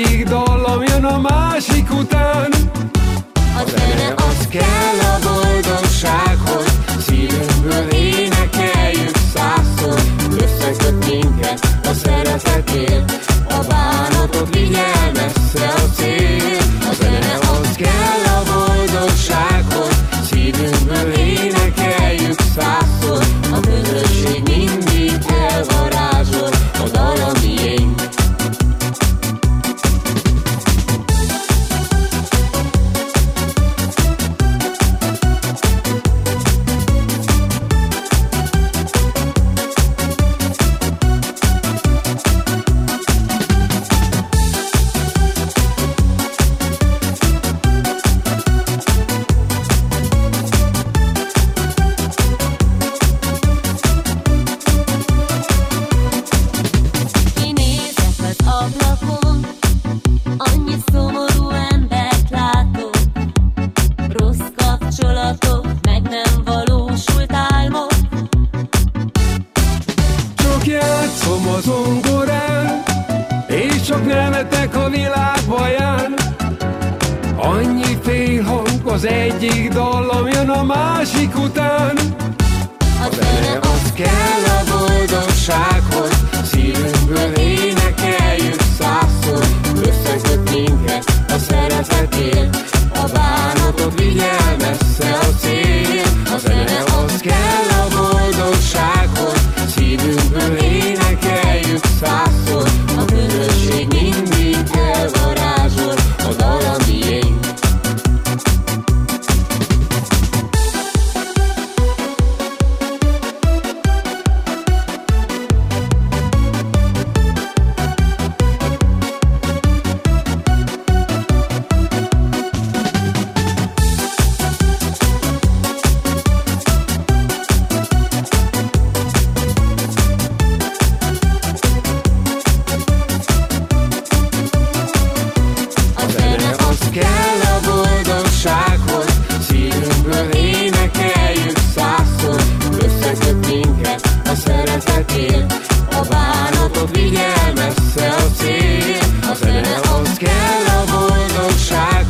egyik dallam jön a másik után. A zene az kell a boldogsághoz. zongorán, és csak nemetek a világ baján. Annyi félhang az egyik dallam jön a másik után. A zene az kell, én A bánatot vigyel messze a cél. A zene az kell a boldogság